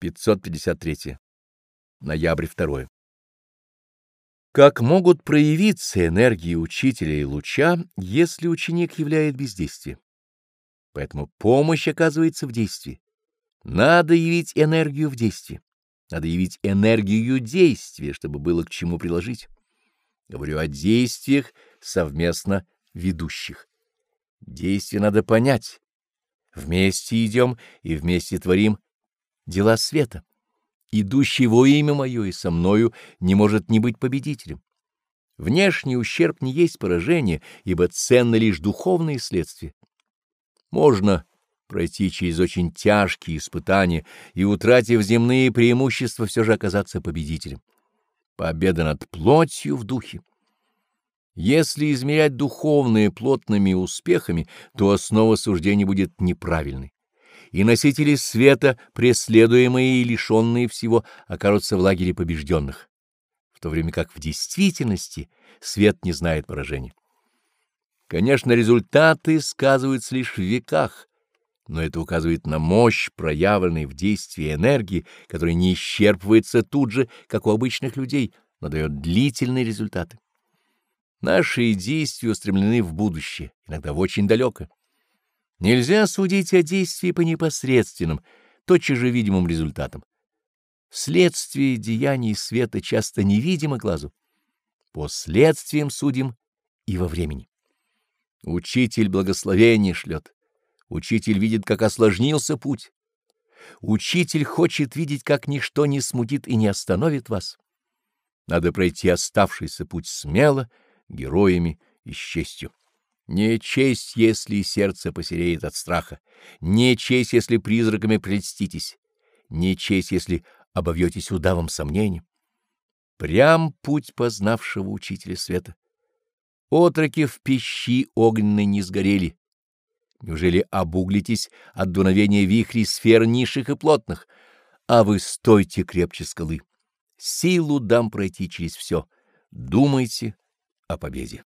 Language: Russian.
553. Ноябрь 2. Как могут проявиться энергии учителя и луча, если ученик являет бездействие? Поэтому помощь оказывается в действии. Надо явить энергию в действии. Надо явить энергию действия, чтобы было к чему приложить. Говорю о действиях совместно ведущих. Действие надо понять. Вместе идем и вместе творим дела света. Идущий во имя мое и со мною не может не быть победителем. Внешний ущерб не есть поражение, ибо ценно лишь духовные следствия. Можно пройти через очень тяжкие испытания и, утратив земные преимущества, все же оказаться победителем. Победа над плотью в духе. Если измерять духовные плотными успехами, то основа суждения будет неправильной и носители света, преследуемые и лишенные всего, окажутся в лагере побежденных, в то время как в действительности свет не знает поражения. Конечно, результаты сказываются лишь в веках, но это указывает на мощь, проявленной в действии энергии, которая не исчерпывается тут же, как у обычных людей, но дает длительные результаты. Наши действия устремлены в будущее, иногда в очень далекое. Нельзя судить о действии по непосредственным, тотчас же видимым результатам. Следствие деяний света часто невидимо глазу. По следствиям судим и во времени. Учитель благословение шлет. Учитель видит, как осложнился путь. Учитель хочет видеть, как ничто не смутит и не остановит вас. Надо пройти оставшийся путь смело, героями и с честью. Не честь, если сердце посереет от страха, не честь, если призраками прельститесь, не честь, если обовьетесь удавом сомнений. Прям путь познавшего учителя света. Отроки в пищи огненной не сгорели. Неужели обуглитесь от дуновения вихрей сфер низших и плотных? А вы стойте крепче скалы. Силу дам пройти через все. Думайте о победе.